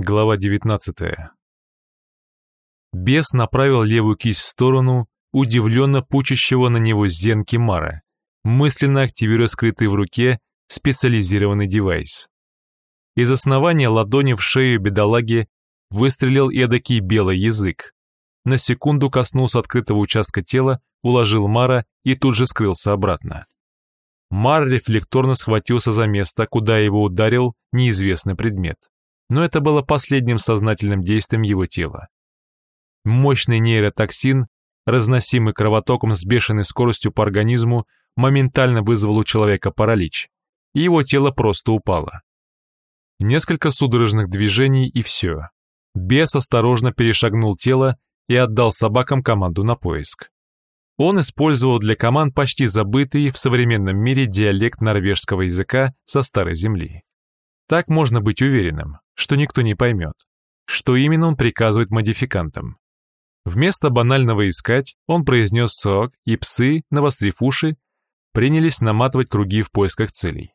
Глава 19. Бес направил левую кисть в сторону удивленно пучащего на него зенки Мара, мысленно активируя скрытый в руке специализированный девайс. Из основания ладони в шею бедолаги выстрелил эдакий белый язык. На секунду коснулся открытого участка тела, уложил Мара и тут же скрылся обратно. Мар рефлекторно схватился за место, куда его ударил неизвестный предмет но это было последним сознательным действием его тела. Мощный нейротоксин, разносимый кровотоком с бешеной скоростью по организму, моментально вызвал у человека паралич, и его тело просто упало. Несколько судорожных движений и все. Бес осторожно перешагнул тело и отдал собакам команду на поиск. Он использовал для команд почти забытый в современном мире диалект норвежского языка со старой земли. Так можно быть уверенным, что никто не поймет, что именно он приказывает модификантам. Вместо банального искать, он произнес сок, и псы, навострив уши, принялись наматывать круги в поисках целей.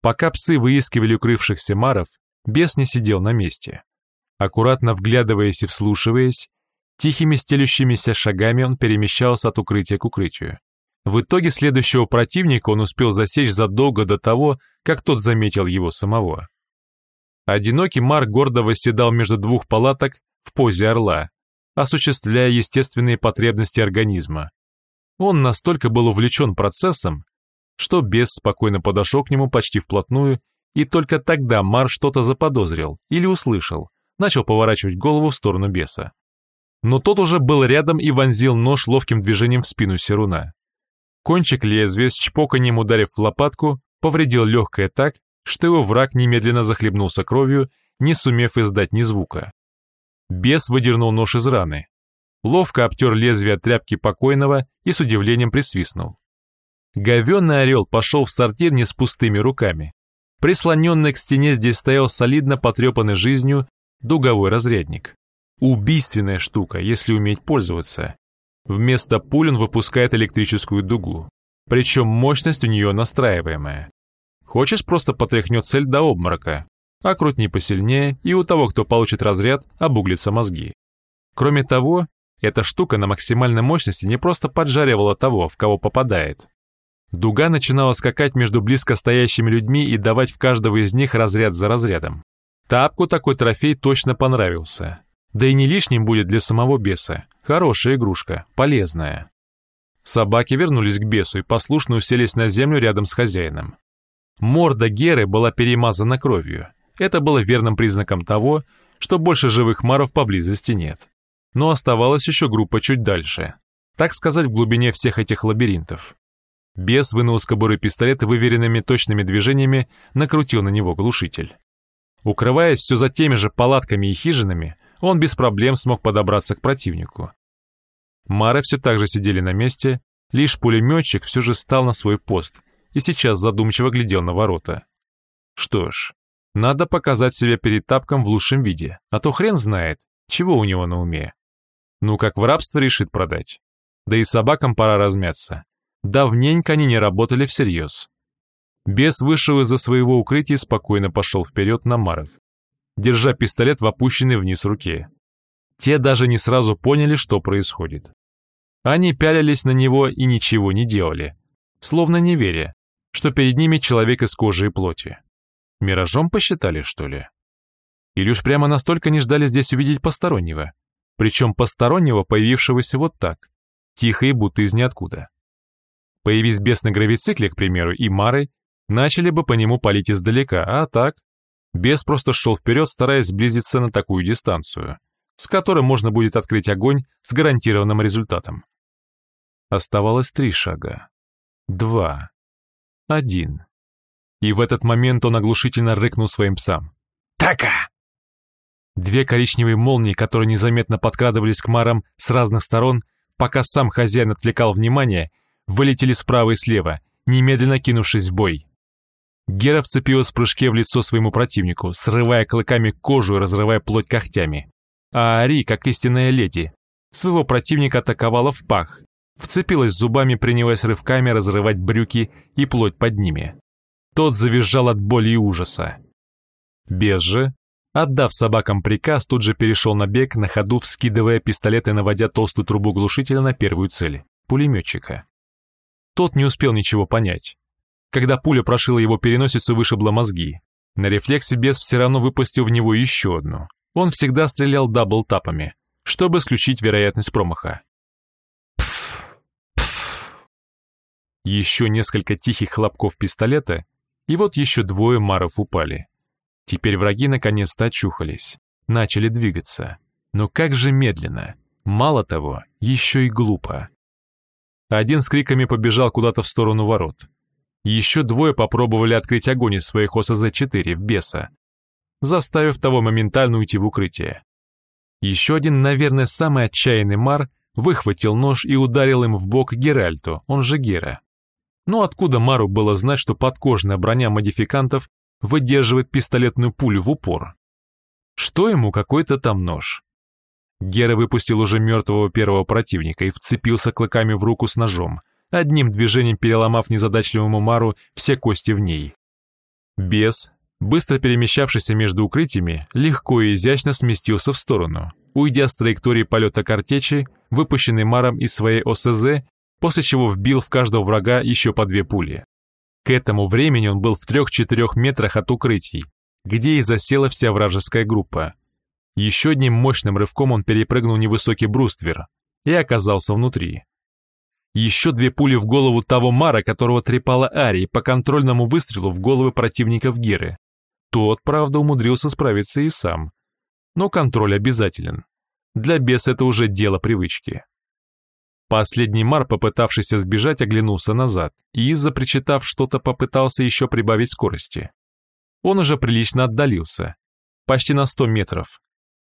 Пока псы выискивали укрывшихся маров, бес не сидел на месте. Аккуратно вглядываясь и вслушиваясь, тихими стелющимися шагами он перемещался от укрытия к укрытию. В итоге следующего противника он успел засечь задолго до того, как тот заметил его самого. Одинокий Марк гордо восседал между двух палаток в позе орла, осуществляя естественные потребности организма. Он настолько был увлечен процессом, что бес спокойно подошел к нему почти вплотную, и только тогда Мар что-то заподозрил или услышал, начал поворачивать голову в сторону беса. Но тот уже был рядом и вонзил нож ловким движением в спину Серуна. Кончик лезвия с чпоканьем ударив в лопатку, повредил легкое так, что его враг немедленно захлебнулся кровью, не сумев издать ни звука. Бес выдернул нож из раны, ловко обтер лезвие от тряпки покойного и с удивлением присвистнул. Говенный орел пошел в сортир не с пустыми руками. Прислоненный к стене здесь стоял солидно потрепанный жизнью дуговой разрядник. Убийственная штука, если уметь пользоваться. Вместо пуль он выпускает электрическую дугу. Причем мощность у нее настраиваемая. Хочешь, просто потряхнет цель до обморока, а крутни посильнее, и у того, кто получит разряд, обуглятся мозги. Кроме того, эта штука на максимальной мощности не просто поджаривала того, в кого попадает. Дуга начинала скакать между близко стоящими людьми и давать в каждого из них разряд за разрядом. Тапку такой трофей точно понравился. Да и не лишним будет для самого беса. Хорошая игрушка, полезная. Собаки вернулись к бесу и послушно уселись на землю рядом с хозяином. Морда Геры была перемазана кровью. Это было верным признаком того, что больше живых маров поблизости нет. Но оставалась еще группа чуть дальше. Так сказать, в глубине всех этих лабиринтов. Бес вынул из кобуры пистолет и выверенными точными движениями накрутил на него глушитель. Укрываясь все за теми же палатками и хижинами, он без проблем смог подобраться к противнику. Мары все так же сидели на месте, лишь пулеметчик все же стал на свой пост и сейчас задумчиво глядел на ворота. Что ж, надо показать себя перед тапком в лучшем виде, а то хрен знает, чего у него на уме. Ну, как в рабство решит продать. Да и собакам пора размяться. Давненько они не работали всерьез. Бес вышел из-за своего укрытия и спокойно пошел вперед на Маров, держа пистолет в опущенной вниз руке. Те даже не сразу поняли, что происходит. Они пялились на него и ничего не делали, словно не веря, что перед ними человек из кожи и плоти. Миражом посчитали, что ли? Или уж прямо настолько не ждали здесь увидеть постороннего? Причем постороннего, появившегося вот так, тихо и будто из ниоткуда. Появись бес на гравицикле, к примеру, и Мары, начали бы по нему палить издалека, а так... Бес просто шел вперед, стараясь сблизиться на такую дистанцию, с которой можно будет открыть огонь с гарантированным результатом. Оставалось три шага. Два один. И в этот момент он оглушительно рыкнул своим псам. «Така!» Две коричневые молнии, которые незаметно подкрадывались к марам с разных сторон, пока сам хозяин отвлекал внимание, вылетели справа и слева, немедленно кинувшись в бой. Гера вцепилась в прыжке в лицо своему противнику, срывая клыками кожу и разрывая плоть когтями. А Ари, как истинная леди, своего противника атаковала в пах, Вцепилась зубами, принялась рывками разрывать брюки и плоть под ними. Тот завизжал от боли и ужаса. Бес же Отдав собакам приказ, тут же перешел на бег, на ходу вскидывая пистолет и наводя толстую трубу глушителя на первую цель — пулеметчика. Тот не успел ничего понять. Когда пуля прошила его переносицу, вышибла мозги. На рефлексе бес все равно выпустил в него еще одну. Он всегда стрелял дабл-тапами, чтобы исключить вероятность промаха. Еще несколько тихих хлопков пистолета, и вот еще двое маров упали. Теперь враги наконец-то очухались, начали двигаться. Но как же медленно. Мало того, еще и глупо. Один с криками побежал куда-то в сторону ворот. Еще двое попробовали открыть огонь из своих ОСЗ-4 в беса, заставив того моментально уйти в укрытие. Еще один, наверное, самый отчаянный мар выхватил нож и ударил им в бок Геральту, он же Гера. Но откуда Мару было знать, что подкожная броня модификантов выдерживает пистолетную пулю в упор? Что ему какой-то там нож? Гера выпустил уже мертвого первого противника и вцепился клыками в руку с ножом, одним движением переломав незадачливому Мару все кости в ней. Бес, быстро перемещавшийся между укрытиями, легко и изящно сместился в сторону, уйдя с траектории полета картечи, выпущенной Маром из своей ОСЗ, после чего вбил в каждого врага еще по две пули. К этому времени он был в трех-четырех метрах от укрытий, где и засела вся вражеская группа, еще одним мощным рывком он перепрыгнул невысокий бруствер и оказался внутри. Еще две пули в голову того Мара, которого трепала Арии по контрольному выстрелу в головы противников Геры. Тот, правда, умудрился справиться и сам. Но контроль обязателен. Для беса это уже дело привычки. Последний Мар, попытавшийся сбежать, оглянулся назад и, запричитав что-то, попытался еще прибавить скорости. Он уже прилично отдалился. Почти на 100 метров,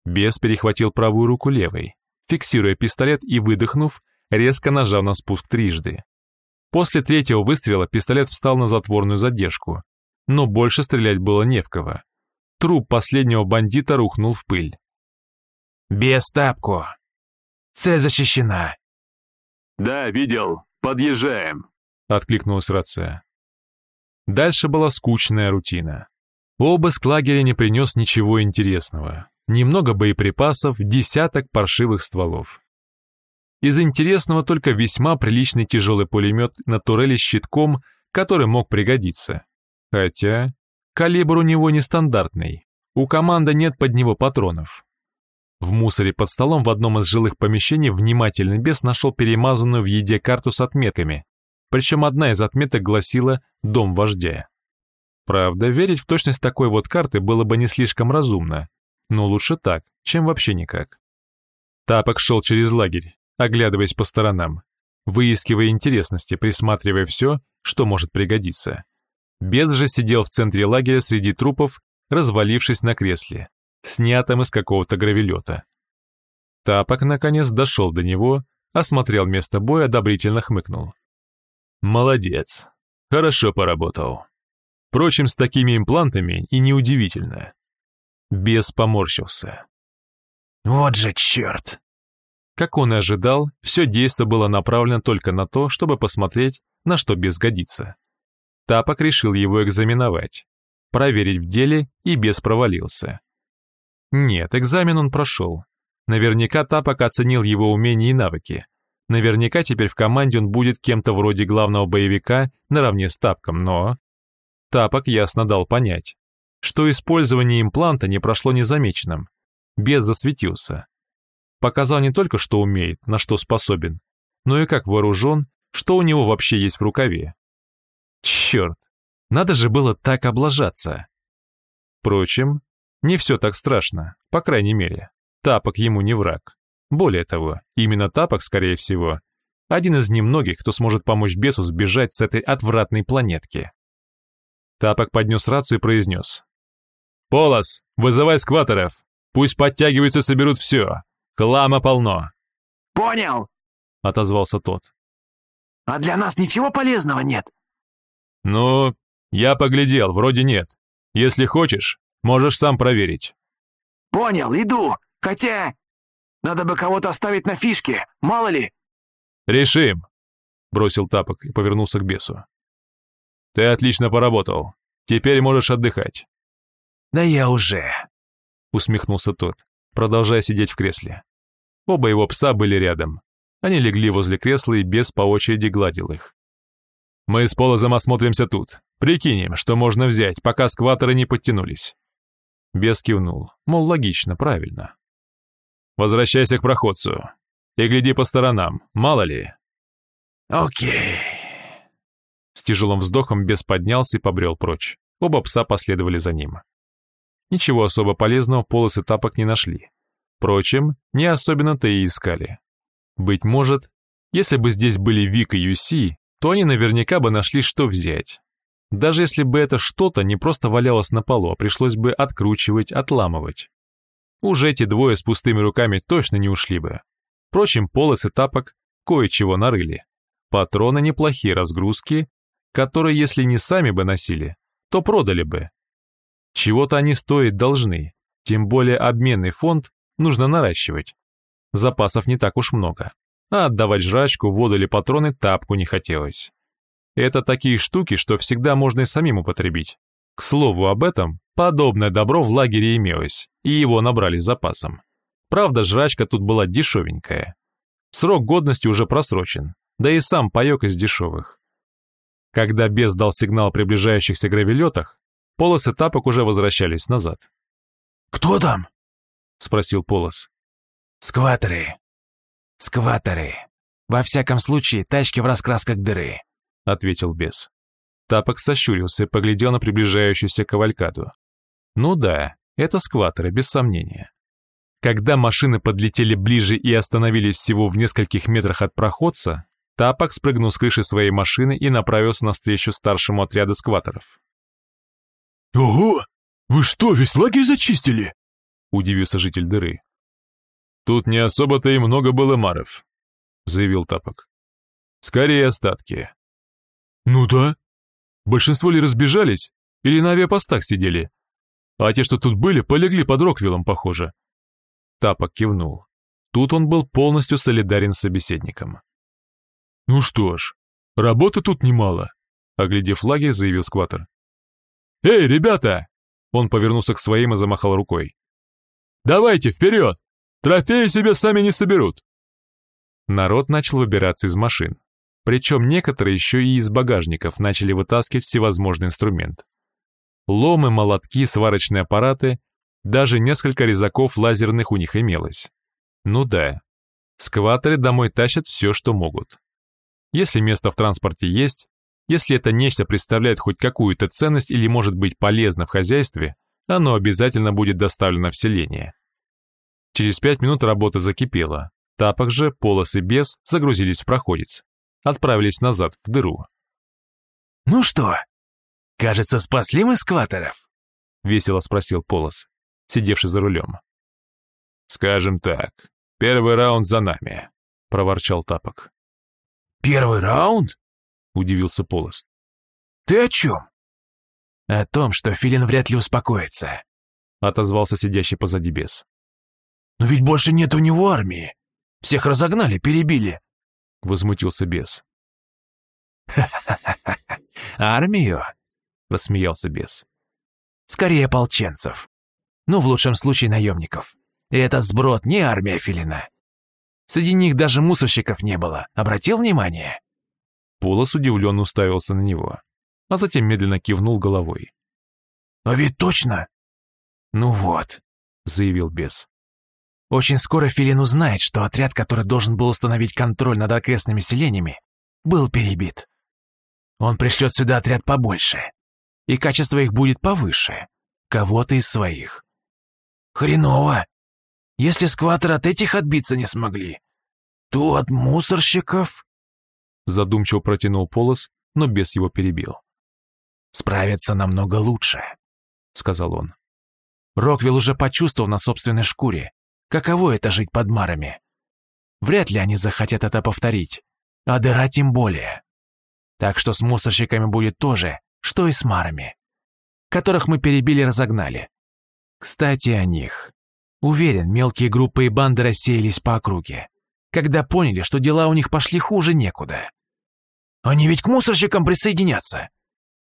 Бес перехватил правую руку левой, фиксируя пистолет и, выдохнув, резко нажал на спуск трижды. После третьего выстрела пистолет встал на затворную задержку, но больше стрелять было не в кого. Труп последнего бандита рухнул в пыль. «Без тапку! Цель защищена!» «Да, видел. Подъезжаем!» — откликнулась рация. Дальше была скучная рутина. Обыск лагеря не принес ничего интересного немного боеприпасов, десяток паршивых стволов. Из интересного только весьма приличный тяжелый пулемет на турели с щитком, который мог пригодиться. Хотя калибр у него нестандартный, у команды нет под него патронов. В мусоре под столом в одном из жилых помещений внимательный бес нашел перемазанную в еде карту с отметками, причем одна из отметок гласила «Дом вождя». Правда, верить в точность такой вот карты было бы не слишком разумно, но лучше так, чем вообще никак. Тапок шел через лагерь, оглядываясь по сторонам, выискивая интересности, присматривая все, что может пригодиться. Бес же сидел в центре лагеря среди трупов, развалившись на кресле, снятом из какого-то гравелета. Тапок, наконец, дошел до него, осмотрел место боя, одобрительно хмыкнул. «Молодец. Хорошо поработал. Впрочем, с такими имплантами и неудивительно. Бес поморщился. «Вот же черт!» Как он и ожидал, все действо было направлено только на то, чтобы посмотреть, на что бес годится. Тапок решил его экзаменовать, проверить в деле и бес провалился. Нет, экзамен он прошел. Наверняка Тапок оценил его умения и навыки. Наверняка теперь в команде он будет кем-то вроде главного боевика наравне с Тапком, но... Тапок ясно дал понять, что использование импланта не прошло незамеченным. Без засветился. Показал не только, что умеет, на что способен, но и как вооружен, что у него вообще есть в рукаве. Черт, надо же было так облажаться. Впрочем, не все так страшно, по крайней мере. Тапок ему не враг. Более того, именно Тапок, скорее всего, один из немногих, кто сможет помочь бесу сбежать с этой отвратной планетки. Тапок поднес рацию и произнес. «Полос, вызывай скваторов. Пусть подтягиваются и соберут все. Хлама полно». «Понял», — отозвался тот. «А для нас ничего полезного нет?» «Ну, я поглядел, вроде нет. Если хочешь, можешь сам проверить». «Понял, иду. Хотя... Надо бы кого-то оставить на фишке, мало ли». «Решим», — бросил тапок и повернулся к бесу. «Ты отлично поработал. Теперь можешь отдыхать. Да я уже. усмехнулся тот, продолжая сидеть в кресле. Оба его пса были рядом. Они легли возле кресла и без по очереди гладил их. «Мы с Полозом осмотримся тут. Прикинем, что можно взять, пока скваторы не подтянулись». Бес кивнул, мол, логично, правильно. «Возвращайся к проходцу и гляди по сторонам, мало ли». «Окей». С тяжелым вздохом бес поднялся и побрел прочь. Оба пса последовали за ним. Ничего особо полезного полосы тапок не нашли. Впрочем, не особенно-то и искали. Быть может, если бы здесь были Вик и Юси, то они наверняка бы нашли, что взять. Даже если бы это что-то не просто валялось на полу, а пришлось бы откручивать, отламывать. Уже эти двое с пустыми руками точно не ушли бы. Впрочем, полосы тапок кое-чего нарыли. Патроны неплохие разгрузки, которые, если не сами бы носили, то продали бы. Чего-то они стоить должны, тем более обменный фонд нужно наращивать. Запасов не так уж много, а отдавать жрачку, воду или патроны тапку не хотелось. Это такие штуки, что всегда можно и самим употребить. К слову об этом, подобное добро в лагере имелось, и его набрали с запасом. Правда, жрачка тут была дешевенькая. Срок годности уже просрочен, да и сам паёк из дешевых. Когда бес дал сигнал о приближающихся гравелетах, полосы тапок уже возвращались назад. «Кто там?» — спросил Полос. «Скваторы. Скваторы. Во всяком случае, тачки в раскрасках дыры», — ответил бес. Тапок сощурился и поглядел на приближающуюся кавалькаду. Ну да, это скваторы, без сомнения. Когда машины подлетели ближе и остановились всего в нескольких метрах от проходца, Тапок спрыгнул с крыши своей машины и направился навстречу старшему отряду скваторов. «Ого! Вы что, весь лагерь зачистили?» — удивился житель дыры. «Тут не особо-то и много было маров», — заявил Тапок. «Скорее остатки». «Ну да. Большинство ли разбежались, или на авиапостах сидели? А те, что тут были, полегли под Роквиллом, похоже». Тапок кивнул. Тут он был полностью солидарен с собеседником. «Ну что ж, работы тут немало», — оглядев лагерь, заявил скватер. «Эй, ребята!» Он повернулся к своим и замахал рукой. «Давайте, вперед! Трофеи себе сами не соберут!» Народ начал выбираться из машин. Причем некоторые еще и из багажников начали вытаскивать всевозможный инструмент. Ломы, молотки, сварочные аппараты, даже несколько резаков лазерных у них имелось. Ну да, скваторы домой тащат все, что могут. Если место в транспорте есть, если это нечто представляет хоть какую-то ценность или может быть полезно в хозяйстве, оно обязательно будет доставлено в селение. Через пять минут работа закипела. Тапок же, полос и бес загрузились в проходец. Отправились назад, в дыру. «Ну что, кажется, спасли мы скваторов?» — весело спросил Полос, сидевший за рулем. «Скажем так, первый раунд за нами», — проворчал Тапок. «Первый раунд?» — удивился Полос. «Ты о чем?» «О том, что Филин вряд ли успокоится», — отозвался сидящий позади бес. «Но ведь больше нет у него армии. Всех разогнали, перебили», — возмутился бес. «Ха-ха-ха! Армию?» — рассмеялся бес. «Скорее ополченцев. Ну, в лучшем случае, наемников. И этот сброд не армия Филина. Среди них даже мусорщиков не было. Обратил внимание?» Полос удивленно уставился на него, а затем медленно кивнул головой. «Но ведь точно?» «Ну вот», — заявил бес. «Очень скоро Филин узнает, что отряд, который должен был установить контроль над окрестными селениями, был перебит. Он пришлет сюда отряд побольше, и качество их будет повыше, кого-то из своих. Хреново! Если скватер от этих отбиться не смогли, то от мусорщиков...» Задумчиво протянул Полос, но без его перебил. «Справиться намного лучше», — сказал он. Роквилл уже почувствовал на собственной шкуре, каково это жить под марами. Вряд ли они захотят это повторить, а дыра тем более. Так что с мусорщиками будет то же, что и с марами, которых мы перебили и разогнали. Кстати, о них. Уверен, мелкие группы и банды рассеялись по округе когда поняли, что дела у них пошли хуже некуда. Они ведь к мусорщикам присоединятся.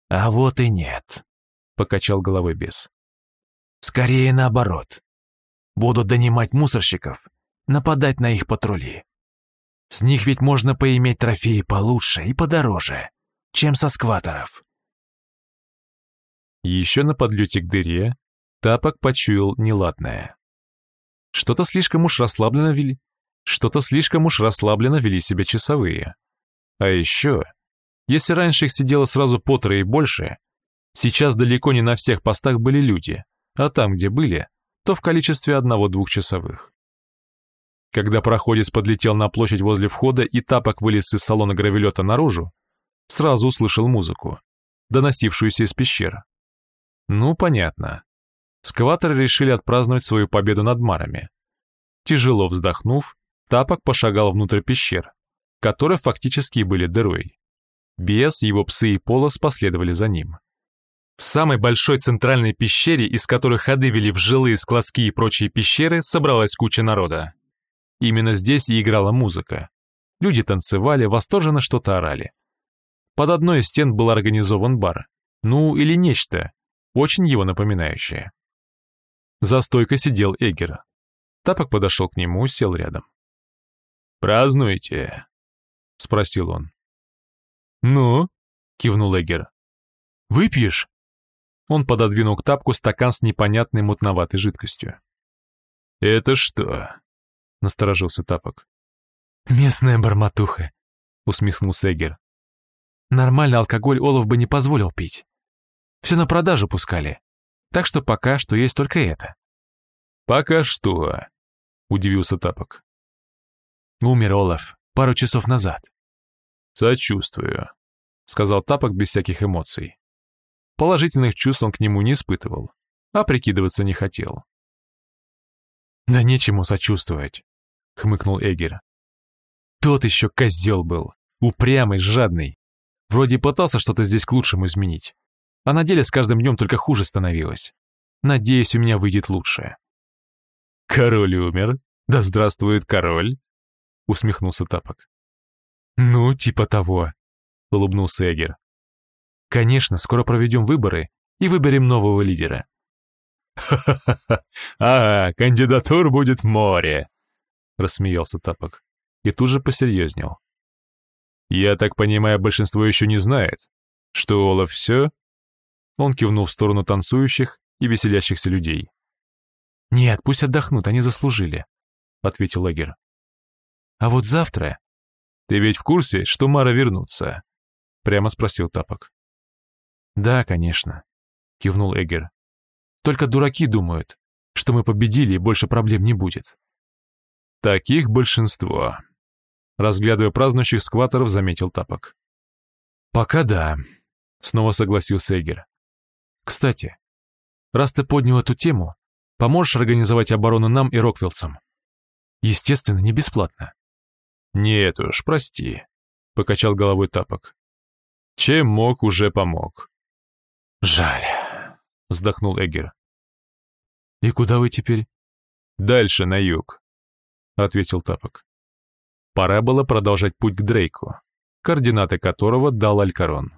А вот и нет, покачал головой бес. Скорее наоборот. Будут донимать мусорщиков, нападать на их патрули. С них ведь можно поиметь трофеи получше и подороже, чем со скваторов. Еще на подлете к дыре Тапок почуял неладное. Что-то слишком уж расслабленно вели, что-то слишком уж расслабленно вели себя часовые. А еще, если раньше их сидело сразу по трое и больше, сейчас далеко не на всех постах были люди, а там, где были, то в количестве одного-двух часовых. Когда проходец подлетел на площадь возле входа и тапок вылез из салона гравелета наружу, сразу услышал музыку, доносившуюся из пещер. Ну, понятно. Скваторы решили отпраздновать свою победу над марами. Тяжело вздохнув, тапок пошагал внутрь пещер, которые фактически были дырой. Бес, его псы и полос последовали за ним. В самой большой центральной пещере, из которой ходы вели в жилые складские и прочие пещеры, собралась куча народа. Именно здесь и играла музыка. Люди танцевали, восторженно что-то орали. Под одной из стен был организован бар. Ну, или нечто, очень его напоминающее. За стойкой сидел Эгер. Тапок подошел к нему, сел рядом. «Празднуете?» — спросил он. «Ну?» — кивнул Эгер. «Выпьешь?» Он пододвинул к тапку стакан с непонятной мутноватой жидкостью. «Это что?» — насторожился тапок. «Местная барматуха», — усмехнулся Эгер. «Нормальный алкоголь Олов бы не позволил пить. Все на продажу пускали. Так что пока что есть только это». «Пока что?» — удивился тапок. «Умер Олаф пару часов назад». «Сочувствую», — сказал тапок без всяких эмоций. Положительных чувств он к нему не испытывал, а прикидываться не хотел. «Да нечему сочувствовать», — хмыкнул Эгер. «Тот еще козел был, упрямый, жадный. Вроде пытался что-то здесь к лучшему изменить, а на деле с каждым днем только хуже становилось. Надеюсь, у меня выйдет лучше». «Король умер? Да здравствует король!» — усмехнулся Тапок. «Ну, типа того», — улыбнулся Эгер. Конечно, скоро проведем выборы и выберем нового лидера. «Ха-ха-ха! А, кандидатур будет море!» — рассмеялся Тапок и тут же посерьезнел. «Я так понимаю, большинство еще не знает, что Олаф все?» Он кивнул в сторону танцующих и веселящихся людей. «Нет, пусть отдохнут, они заслужили», — ответил Эгер. «А вот завтра...» «Ты ведь в курсе, что Мара вернутся?» — прямо спросил Тапок. «Да, конечно», — кивнул Эгер. «Только дураки думают, что мы победили и больше проблем не будет». «Таких большинство», — разглядывая празднующих скваторов, заметил Тапок. «Пока да», — снова согласился Эгер. «Кстати, раз ты поднял эту тему, поможешь организовать оборону нам и Роквилдсам? Естественно, не бесплатно». «Нет уж, прости», — покачал головой Тапок. «Чем мог, уже помог. «Жаль», — вздохнул Эггер. «И куда вы теперь?» «Дальше, на юг», — ответил Тапок. Пора было продолжать путь к Дрейку, координаты которого дал Алькарон.